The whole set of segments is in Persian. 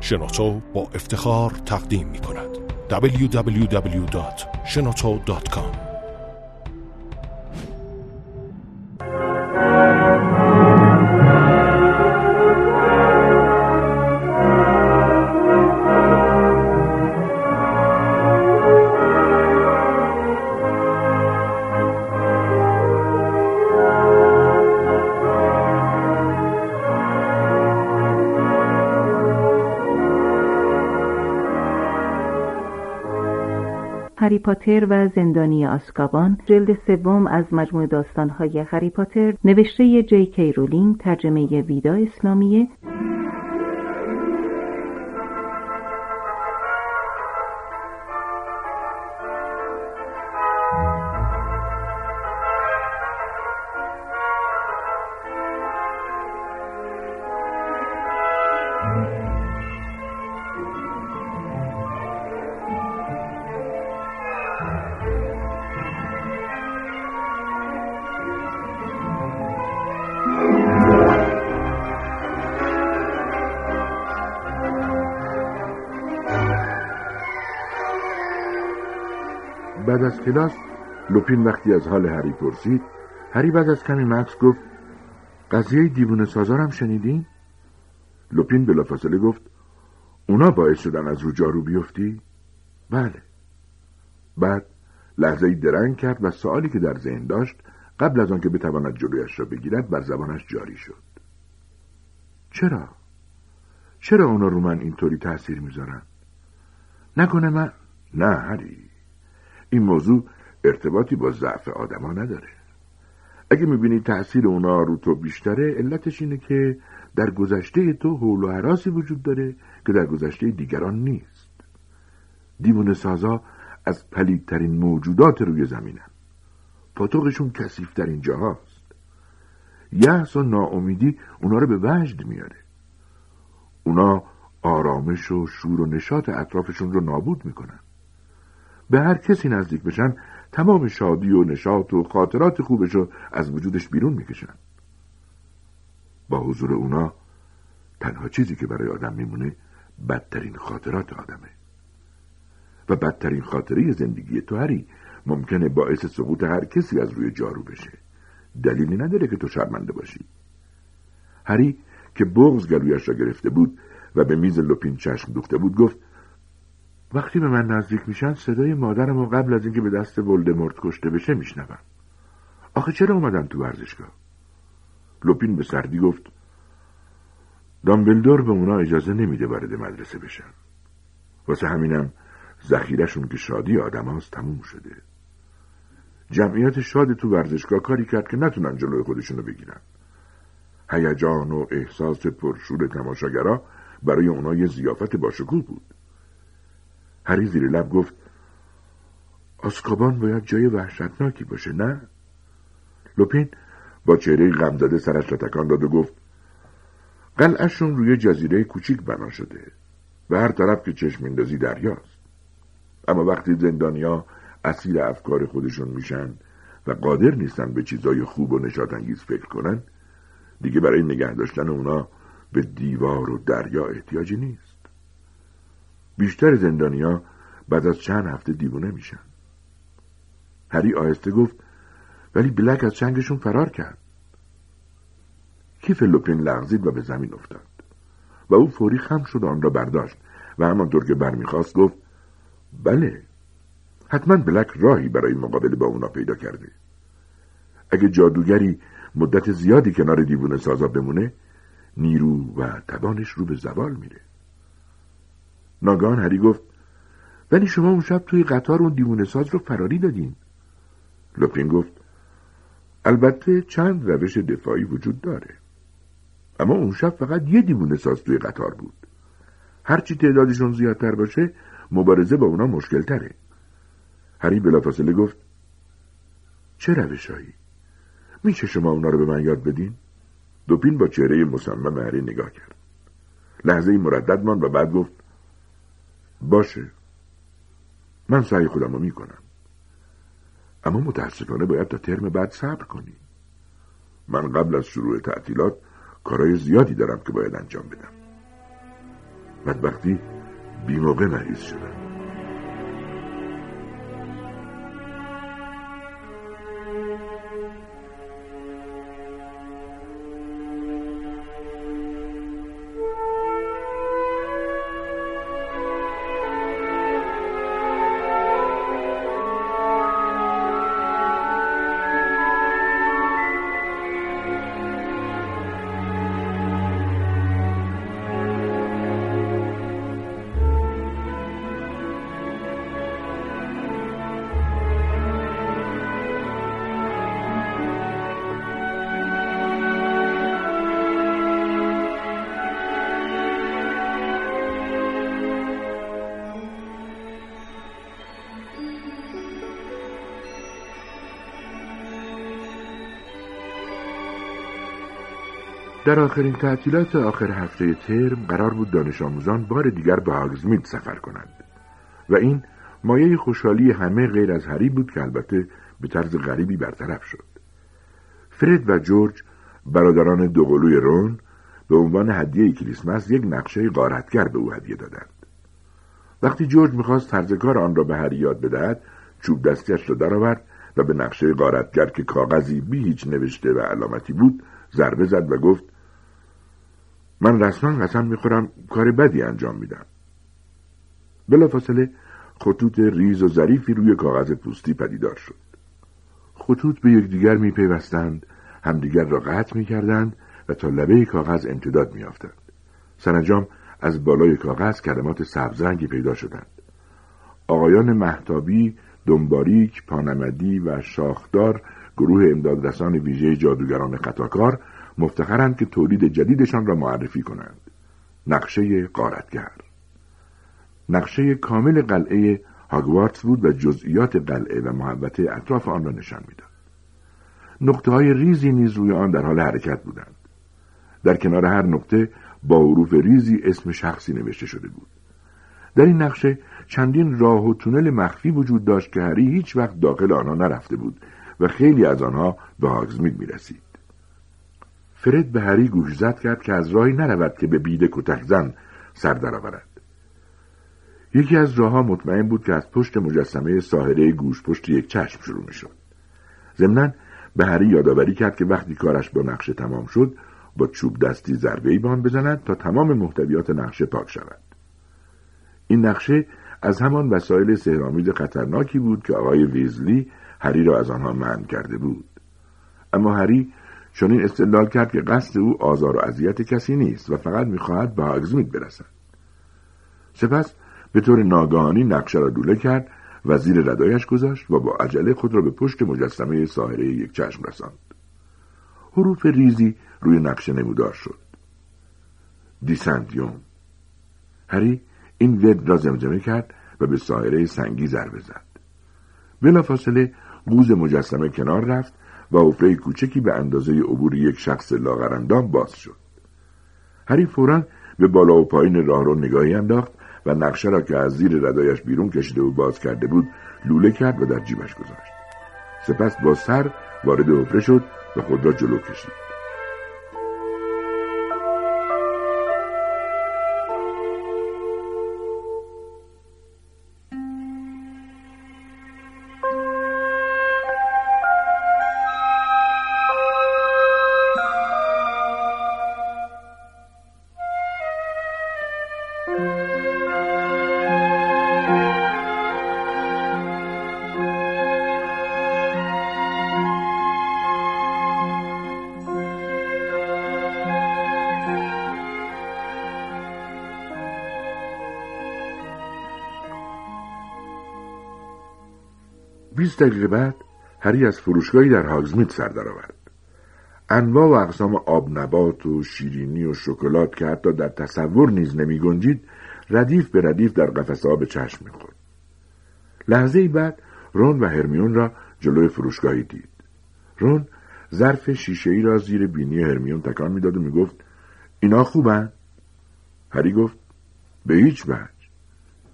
شنوتو با افتخار تقدیم می کند www.shenoto.com پاتر و زندانی آسکابان جلد سوم از مجموع داستانهای هری پاتر نوشته جی کی رولینگ ترجمه ویدا اسلامیه. کلاس لوپین وقتی از حال هری پرسید هری بعد از کمی مکس گفت قضیه دیوونه سازارم شنیدین؟ لوپین بلافاصله گفت اونا باعث شدن از رو جارو بیفتی؟ بله بعد لحظه درنگ کرد و سوالی که در ذهن داشت قبل از آنکه بتواند جلویش را بگیرد بر زبانش جاری شد چرا؟ چرا اونا رو من اینطوری تاثیر می‌ذارن؟ نکنه من؟ نه هری این موضوع ارتباطی با ضعف آدما نداره. اگه می‌بینی تأثیر اونا رو تو بیشتره علتش اینه که در گذشته تو حول و حراسی وجود داره که در گذشته دیگران نیست. دیوونه سازا از پلیدترین موجودات روی زمینن. پاتوقشون کسیفترین جاهاست. یحس و ناامیدی اونا رو به وجد میاره. اونا آرامش و شور و نشاط اطرافشون رو نابود می‌کنن. به هر کسی نزدیک بشن تمام شادی و نشاط و خاطرات خوبش رو از وجودش بیرون می‌کشن. با حضور اونا تنها چیزی که برای آدم میمونه بدترین خاطرات آدمه. و بدترین خاطره زندگی تو هری ممکنه باعث سقوط هر کسی از روی جارو بشه. دلیلی نداره که تو شرمنده باشی. هری که بغز گلویش را گرفته بود و به میز لپین چشم دوخته بود گفت وقتی به من نزدیک میشن صدای مادرم و قبل از اینکه به دست ولدمورت کشته بشه میشنوم. آخه چرا اومدن تو ورزشگاه؟ لوپین به سردی گفت دامبلدور به اونا اجازه نمیده وارد مدرسه بشن. واسه همینم ذخیرشون که شادی آدم هاست تموم شده. جمعیت شاد تو ورزشگاه کاری کرد که نتونن جلوی خودشونو بگیرن. هیجان و احساس پرشور تماشاگرا برای اونا یه زیافت باشکوه بود. هری زیر لب گفت آسکابان باید جای وحشتناکی باشه نه؟ لوپین با چهره غمزده سرش را تکان داد و گفت قلعهشون روی جزیره کوچیک بنا شده و هر طرف که چشم اندازی دریاست اما وقتی زندانیا اسیر افکار خودشون میشن و قادر نیستن به چیزای خوب و نشاط انگیز فکر کنن دیگه برای نگه داشتن اونا به دیوار و دریا احتیاجی نیست بیشتر زندانیا بعد از چند هفته دیوونه میشن. هری آهسته گفت ولی بلک از چنگشون فرار کرد. کیف لوپین لغزید و به زمین افتاد. و او فوری خم شد آن را برداشت. و همانطور که برمیخواست گفت بله حتما بلک راهی برای مقابله با اونا پیدا کرده. اگه جادوگری مدت زیادی کنار دیوونه سازا بمونه نیرو و توانش رو به زوال میره. ناگان هری گفت ولی شما اون شب توی قطار اون دیوونه ساز رو فراری دادین. لوپین گفت البته چند روش دفاعی وجود داره. اما اون شب فقط یه دیوونه ساز توی قطار بود. هرچی تعدادشون زیادتر باشه مبارزه با اونا مشکل تره هری بلافاصله گفت چه روشهایی میشه شما اونا رو به من یاد بدین؟ دوپین با چهره مصمم هری نگاه کرد. لحظه مردد ماند و بعد گفت باشه. من سعی خودم رو می‌کنم. اما متاسفانه باید تا ترم بعد صبر کنی. من قبل از شروع تعطیلات کارهای زیادی دارم که باید انجام بدم. بدبختی بیموقع مریض شدم در آخرین تعطیلات آخر هفته ترم قرار بود دانش آموزان بار دیگر به هاگزمید سفر کنند. و این مایه خوشحالی همه غیر از هری بود که البته به طرز غریبی برطرف شد. فرد و جورج برادران دوقلوی رون به عنوان هدیه کریسمس یک نقشه غارتگر به او هدیه دادند. وقتی جورج می‌خواست طرز کار آن را به هری یاد بدهد چوب دستیش را درآورد و به نقشه غارتگر که کاغذی بی هیچ نوشته و علامتی بود ضربه زد و گفت من رسما قسم می‌خورم کار بدی انجام میدم. بلافاصله خطوط ریز و ظریفی روی کاغذ پوستی پدیدار شد. خطوط به یکدیگر میپیوستند همدیگر را قطع می‌کردند و تا لبه کاغذ امتداد میافتند سرانجام از بالای کاغذ کلمات سبزرنگی پیدا شدند. آقایان محتابی دنباریک پانمدی و شاخدار گروه امدادرسان ویژه جادوگران خطاکار مفتخرند که تولید جدیدشان را معرفی کنند. نقشه قارتگر نقشه کامل قلعه هاگوارتس بود و جزئیات قلعه و محبت اطراف آن را نشان می‌داد. نقطه های ریزی نیز روی آن در حال حرکت بودند. در کنار هر نقطه با حروف ریزی اسم شخصی نوشته شده بود. در این نقشه چندین راه و تونل مخفی وجود داشت که هری هیچ وقت داخل آنها نرفته بود و خیلی از آنها به هاگزمید می رسید. فرد به هری گوش زد کرد که از راهی نرود که به بیده کتک زن سر درآورد. یکی از راهها مطمئن بود که از پشت مجسمه ساحره گوش پشت یک چشم شروع می شد. ضمنا به هری یادآوری کرد که وقتی کارش با نقشه تمام شد با چوب دستی ضربه ای بزند تا تمام محتویات نقشه پاک شود. این نقشه از همان وسایل سهرامیز خطرناکی بود که آقای ویزلی هری را از آنها منع کرده بود اما هری چنین استدلال کرد که قصد او آزار و اذیت کسی نیست و فقط می‌خواهد به آگزمید برسد. سپس به طور ناگهانی نقشه را دوله کرد و زیر ردایش گذاشت و با عجله خود را به پشت مجسمه ساحره یک چشم رساند. حروف ریزی روی نقشه نمودار شد. دیسندیوم هری این ود را زمزمه کرد و به ساحره سنگی ضربه زد. بلافاصله قوز مجسمه کنار رفت و حفره کوچکی به اندازه عبور یک شخص لاغرندام باز شد. هری فورا به بالا و پایین راه رو نگاهی انداخت و نقشه را که از زیر ردایش بیرون کشیده و باز کرده بود لوله کرد و در جیبش گذاشت. سپس با سر وارد حفره شد و خود را جلو کشید. دقیقه بعد هری از فروشگاهی در هاگزمیت سر درآورد. انواع و اقسام آب نبات و شیرینی و شکلات که حتی در تصور نیز نمی گنجید ردیف به ردیف در قفسه ها به چشم می‌خورد لحظه بعد رون و هرمیون را جلوی فروشگاهی دید. رون ظرف شیشه ای را زیر بینی هرمیون تکان می‌داد و می‌گفت اینا خوبن؟ هری گفت به هیچ وجه.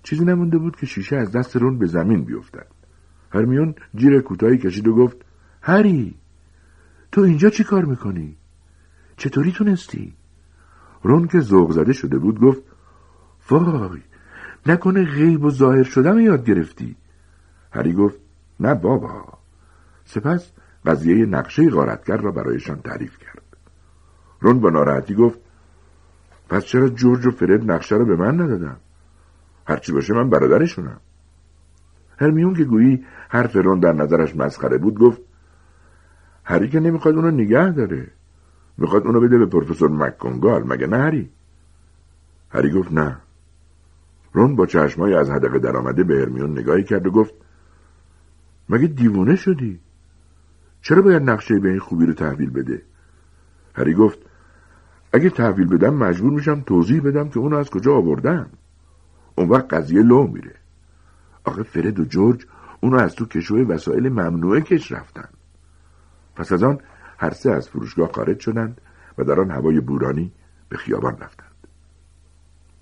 چیزی نمونده بود که شیشه از دست رون به زمین بیفتد. هرمیون جیر کوتاهی کشید و گفت هری تو اینجا چی کار می‌کنی؟ چطوری تونستی؟ رون که ذوق زده شده بود گفت وای نکنه غیب و ظاهر شدم یاد گرفتی. هری گفت نه بابا. سپس قضیه نقشه غارتگر را برایشان تعریف کرد. رون با ناراحتی گفت پس چرا جورج و فرد نقشه را به من ندادن؟ هرچی باشه من برادرشونم. هرمیون که گویی حرف رون در نظرش مسخره بود گفت هری که نمی‌خواد اونو نگه داره. می‌خواد اونو بده به پروفسور مککنگال مگه نه هری؟ هری گفت نه. رون با چشمای از حدقه درآمده به هرمیون نگاهی کرد و گفت مگه دیوونه شدی؟ چرا باید نقشه به این خوبی رو تحویل بده؟ هری گفت اگه تحویل بدم مجبور میشم توضیح بدم که اونو از کجا آوردم اون وقت قضیه لو میره. آخه فرد و جورج اونو از تو کشوی وسایل ممنوعه کش رفتن. پس از آن هر سه از فروشگاه خارج شدند و در آن هوای بورانی به خیابان رفتند.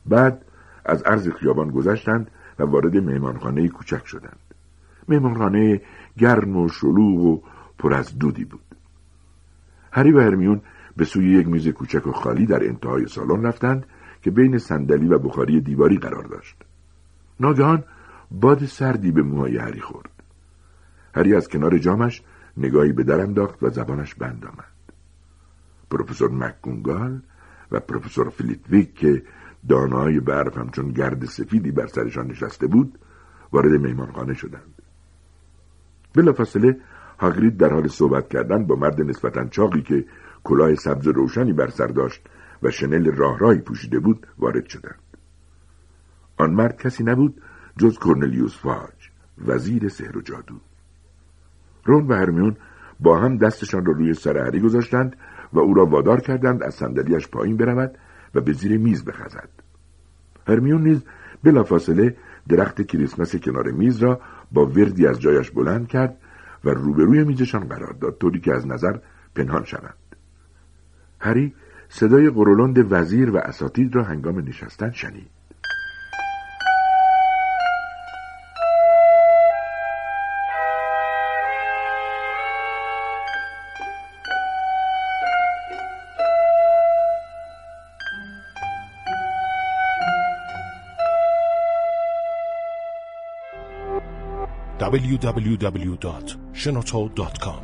بعد از عرض خیابان گذشتند و وارد مهمانخانه کوچک شدند. مهمانخانه گرم و شلوغ و پر از دودی بود. هری و هرمیون به سوی یک میز کوچک و خالی در انتهای سالن رفتند که بین صندلی و بخاری دیواری قرار داشت. ناگهان باد سردی به موهای هری خورد. هری از کنار جامش نگاهی به در انداخت و زبانش بند آمد. پروفسور مکگونگال و پروفسور فلیتویک که دانای برف همچون گرد سفیدی بر سرشان نشسته بود وارد میمانخانه شدند. بلافاصله هاگرید در حال صحبت کردن با مرد نسبتا چاقی که کلاه سبز روشنی بر سر داشت و شنل راهی پوشیده بود وارد شدند. آن مرد کسی نبود جز کرنلیوس فاج وزیر سحر و جادو. رون و هرمیون با هم دستشان را روی سر هری گذاشتند و او را وادار کردند از صندلیاش پایین برود و به زیر میز بخزد. هرمیون نیز بلافاصله درخت کریسمس کنار میز را با وردی از جایش بلند کرد و روبروی میزشان قرار داد طوری که از نظر پنهان شوند هری صدای قرولند وزیر و اساتید را هنگام نشستن شنید. www.shenoto.com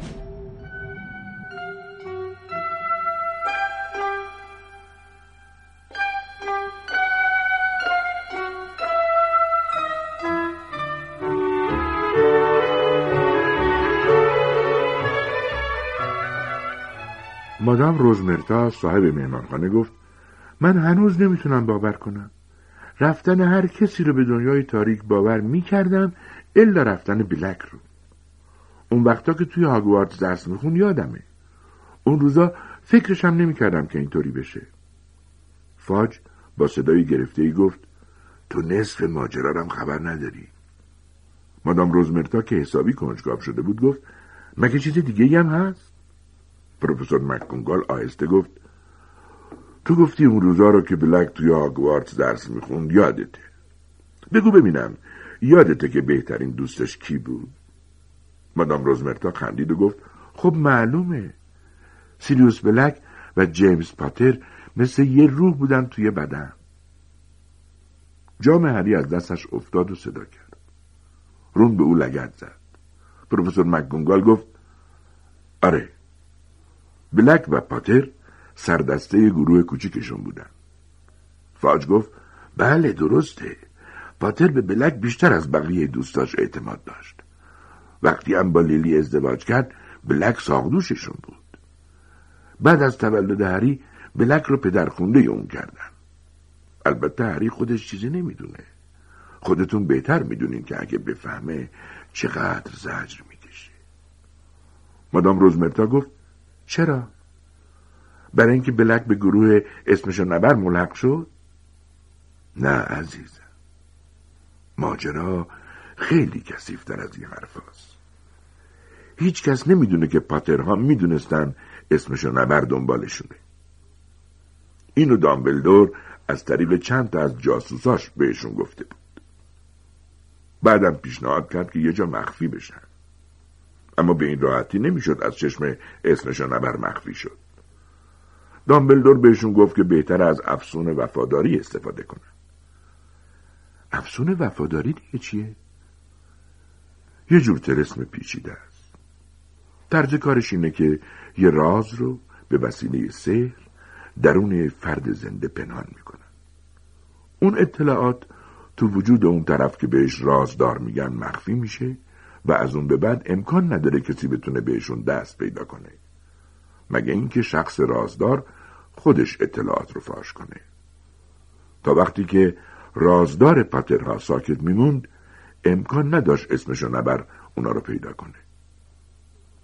مادام روزمرتا صاحب مهمانخانه گفت من هنوز نمی‌تونم باور کنم. رفتن هر کسی رو به دنیای تاریک باور می‌کردم الا رفتن بلک رو. اون وقتا که توی هاگوارتس درس میخون یادمه. اون روزا فکرشم نمی‌کردم که اینطوری بشه. فاج با صدای گرفته ای گفت تو نصف ماجرارم خبر نداری. مادام روزمرتا که حسابی کنجکاو شده بود گفت مگه چیز دیگه هم هست؟ پروفسور مکگونگال آهسته گفت تو گفتی اون روزا رو که بلک توی هاگوارتس درس می‌خوند یادته. بگو ببینم یادته که بهترین دوستش کی بود؟ مادام روزمرتا خندید و گفت خب معلومه. سیریوس بلک و جیمز پاتر مثل یه روح بودن توی بدن. جام هری از دستش افتاد و صدا کرد. رون به او لگت زد. پروفسور مکگونگال گفت آره بلک و پاتر سردسته گروه کوچیکشون بودن. فاج گفت بله درسته. پاتر به بلک بیشتر از بقیه دوستاش اعتماد داشت. وقتی هم با لیلی ازدواج کرد بلک ساقدوششون بود. بعد از تولد هری بلک رو پدر خونده اون کردن. البته هری خودش چیزی نمی‌دونه. خودتون بهتر می‌دونین که اگه بفهمه چقدر زجر می‌کشه. مادام روزمرتا گفت چرا؟ برای اینکه بلک به گروه اسمشو نبر ملحق شد؟ نه عزیزم ماجرا خیلی کسیفتر از این حرف هست. هیچ کس نمی‌دونه که پاترها می‌دونستن اسمشو نبر دنبالشونه اینو دامبلدور از طریق چند تا از جاسوساش بهشون گفته بود. بعدم پیشنهاد کرد که یه جا مخفی بشن. اما به این راحتی نمی‌شد از چشم اسمشو نبر مخفی شد. دامبلدور بهشون گفت که بهتر از افسون وفاداری استفاده کنن. افسون وفاداری دیگه چیه؟ یه جور ترسم پیچیده است. طرز کارش اینه که یه راز رو به وسیله سحر درون فرد زنده پنهان می‌کنن اون اطلاعات تو وجود اون طرف که بهش رازدار میگن مخفی میشه و از اون به بعد امکان نداره کسی بتونه بهشون دست پیدا کنه. مگه اینکه شخص رازدار خودش اطلاعات رو فاش کنه. تا وقتی که رازدار پاترها ساکت میموند امکان نداشت اسمشو نبر اونا رو پیدا کنه.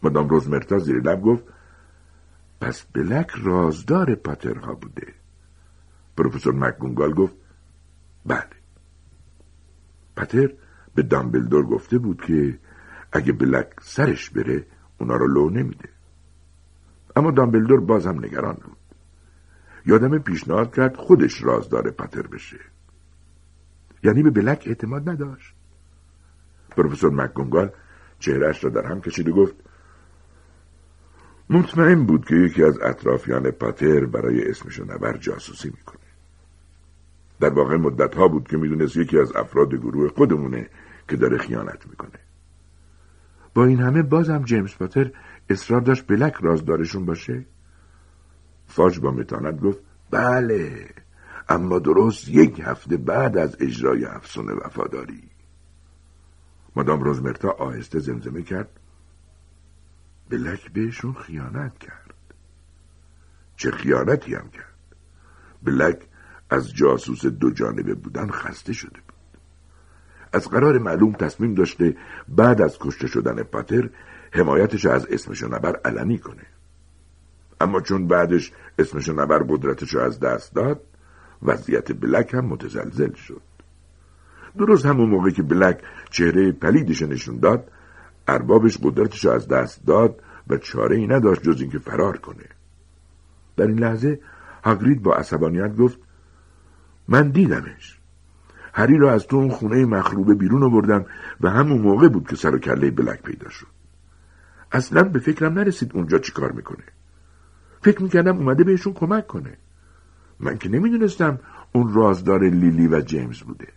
مدام روزمرتا زیر لب گفت پس بلک رازدار پاترها بوده. پروفسور مکگونگال گفت بله. پتر به دامبلدور گفته بود که اگه بلک سرش بره اونا رو لو نمیده. اما دامبلدور بازم نگران بود. یادم پیشنهاد کرد خودش رازدار پتر بشه. یعنی به بلک اعتماد نداشت. پروفسور مکگونگال چهرش را در هم کشید و گفت مطمئن بود که یکی از اطرافیان پاتر برای اسمشو نبر جاسوسی می‌کنه. در واقع مدت ها بود که می‌دونست یکی از افراد گروه خودمونه که داره خیانت می‌کنه. با این همه بازم جیمز پاتر اصرار داشت بلک رازدارشون باشه. فاج با متانت گفت بله. اما درست یک هفته بعد از اجرای افسون وفاداری. مادام روزمرتا آهسته زمزمه کرد. بلک بهشون خیانت کرد. چه خیانتی هم کرد؟ بلک از جاسوس دو جانبه بودن خسته شده بود. از قرار معلوم تصمیم داشته بعد از کشته شدن پاتر حمایتش از اسمشو نبر علنی کنه. اما چون بعدش اسمشو نبر قدرتش از دست داد وضعیت بلک هم متزلزل شد. درست همون موقع که بلک چهره پلیدش نشون داد اربابش قدرتش از دست داد و چاره ای نداشت جز اینکه فرار کنه. در این لحظه هاگرید با عصبانیت گفت من دیدمش. هری را از تو اون خونه مخروبه بیرون آوردم و همون موقع بود که سر و کله بلک پیدا شد. اصلا به فکرم نرسید اونجا چی کار می‌کنه. فکر می‌کردم اومده بهشون کمک کنه. من که نمی‌دونستم اون رازدار لیلی و جیمز بوده.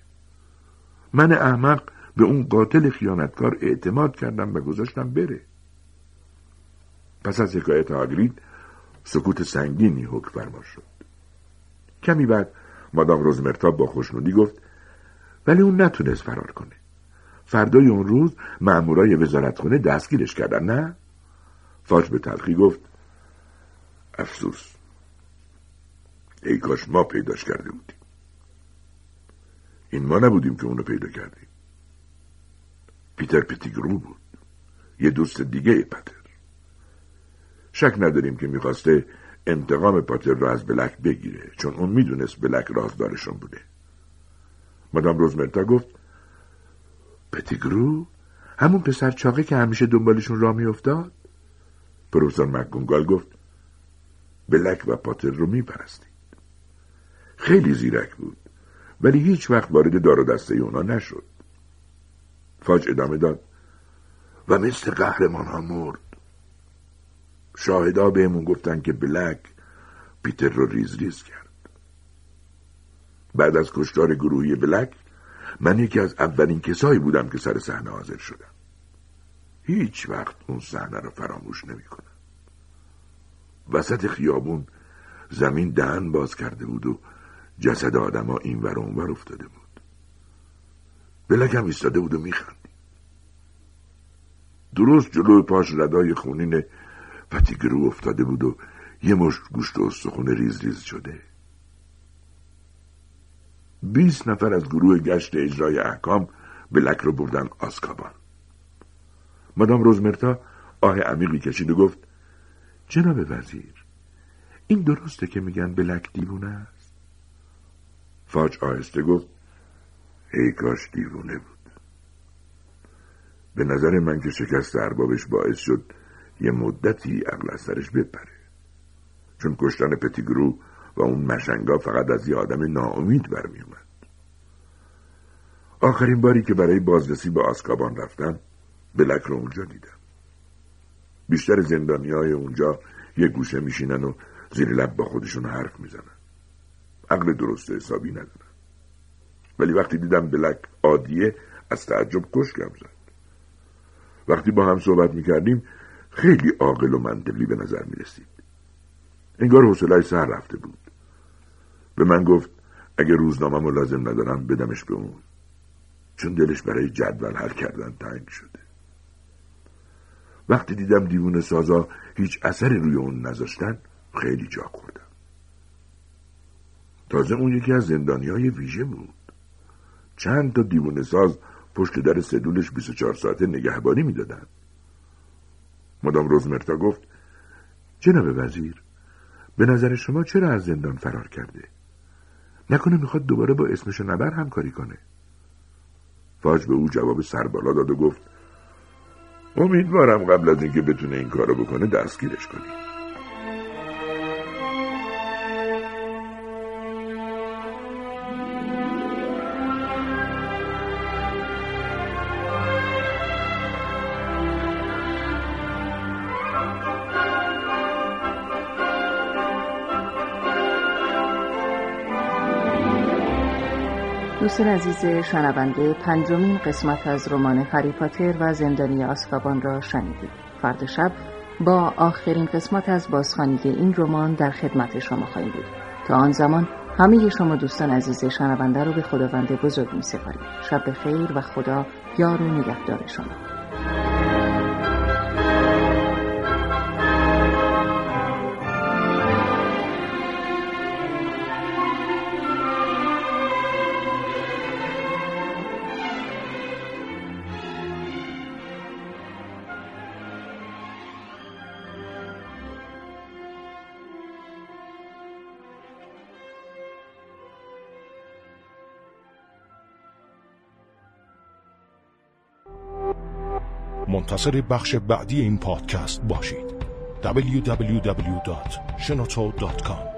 من احمق به اون قاتل خیانتکار اعتماد کردم و گذاشتم بره. پس از حکایت هاگرید سکوت سنگینی حکم فرما شد. کمی بعد مادام روزمرتا با خوشنودی گفت ولی اون نتونست فرار کنه. فردای اون روز مأمورای وزارتخونه دستگیرش کردن نه؟ فاج به تلخی گفت افسوس. ای کاش ما پیداش کرده بودیم. این ما نبودیم که اونو پیدا کردیم. پیتر پتیگرو بود. یه دوست دیگه پتر. شک نداریم که می‌خواسته انتقام پاتر را از بلک بگیره چون اون می‌دونست بلک رازدارشون بوده. مادام روزمرتا گفت پتیگرو همون پسر چاقه که همیشه دنبالشون را میافتاد؟ پروفسور مکگونگال گفت بلک و پاتر رو میپرستید خیلی زیرک بود. ولی هیچ وقت وارد دار و دسته اونا نشد. فاج ادامه داد. و مثل قهرمان ها مرد. شاهدا بهمون گفتن که بلک پیتر رو ریز ریز کرد. بعد از کشتار گروهی بلک من یکی از اولین کسایی بودم که سر صحنه حاضر شدم. هیچ وقت اون صحنه رو فراموش نمی‌کنم وسط خیابون زمین دهن باز کرده بود و جسد آدما این ور اونور افتاده بود. بلک هم ایستاده بود و میخندی درست جلو پاش ردای خونین پتیگرو افتاده بود و یه مشت گوشت و استخون ریز ریز شده. بیست نفر از گروه گشت اجرای احکام بلک رو بردن آسکابان. مادام روزمرتا آه عمیقی کشید و گفت جناب وزیر این درسته که میگن بلک دیوونه فاج آهسته گفت ای کاش دیوونه بود. به نظر من که شکست اربابش باعث شد یه مدتی عقل از سرش بپره. چون کشتن پتیگرو و اون مشنگا فقط از یه آدم ناامید برمی اومد. آخرین باری که برای بازرسی به آسکابان رفتم بلک رو اونجا دیدم. بیشتر زندانی های اونجا یه گوشه میشینن و زیر لب با خودشون حرف می‌زنن. عقل درست حسابی ندارن ولی وقتی دیدم بلک عادیه از تعجب کشکم زد. وقتی با هم صحبت می‌کردیم خیلی عاقل و منطقی به نظر می‌رسید. انگار حوصله‌اش سر رفته بود. به من گفت اگه روزنامه لازم ندارم بدمش به اون. چون دلش برای جدول حل کردن تنگ شده. وقتی دیدم دیوون سازا هیچ اثری روی اون نذاشتن خیلی جا خوردم تازه اون یکی از زندانی های ویژه بود. چند تا دیوون ساز پشت در سدولش 24 ساعته نگهبانی می‌دادن. مدام روزمرتا گفت جناب وزیر به نظر شما چرا از زندان فرار کرده؟ نکنه می‌خواد دوباره با اسمش نبر همکاری کنه. فاج به او جواب سربالا داد و گفت امیدوارم قبل از اینکه بتونه این کارو بکنه دستگیرش کنی. دوستان عزیز شنونده پنجمین قسمت از رمان هری و زندانی آسکابان را شنیدید. فرد شب با آخرین قسمت از بازخوانی این رمان در خدمت شما خواهیم بود. تا آن زمان همه شما دوستان عزیز شنونده رو به خداوند بزرگ می سپاریم شب خیر و خدا یار و نگهدار شما. منتظر بخش بعدی این پادکست باشید. www.shenoto.com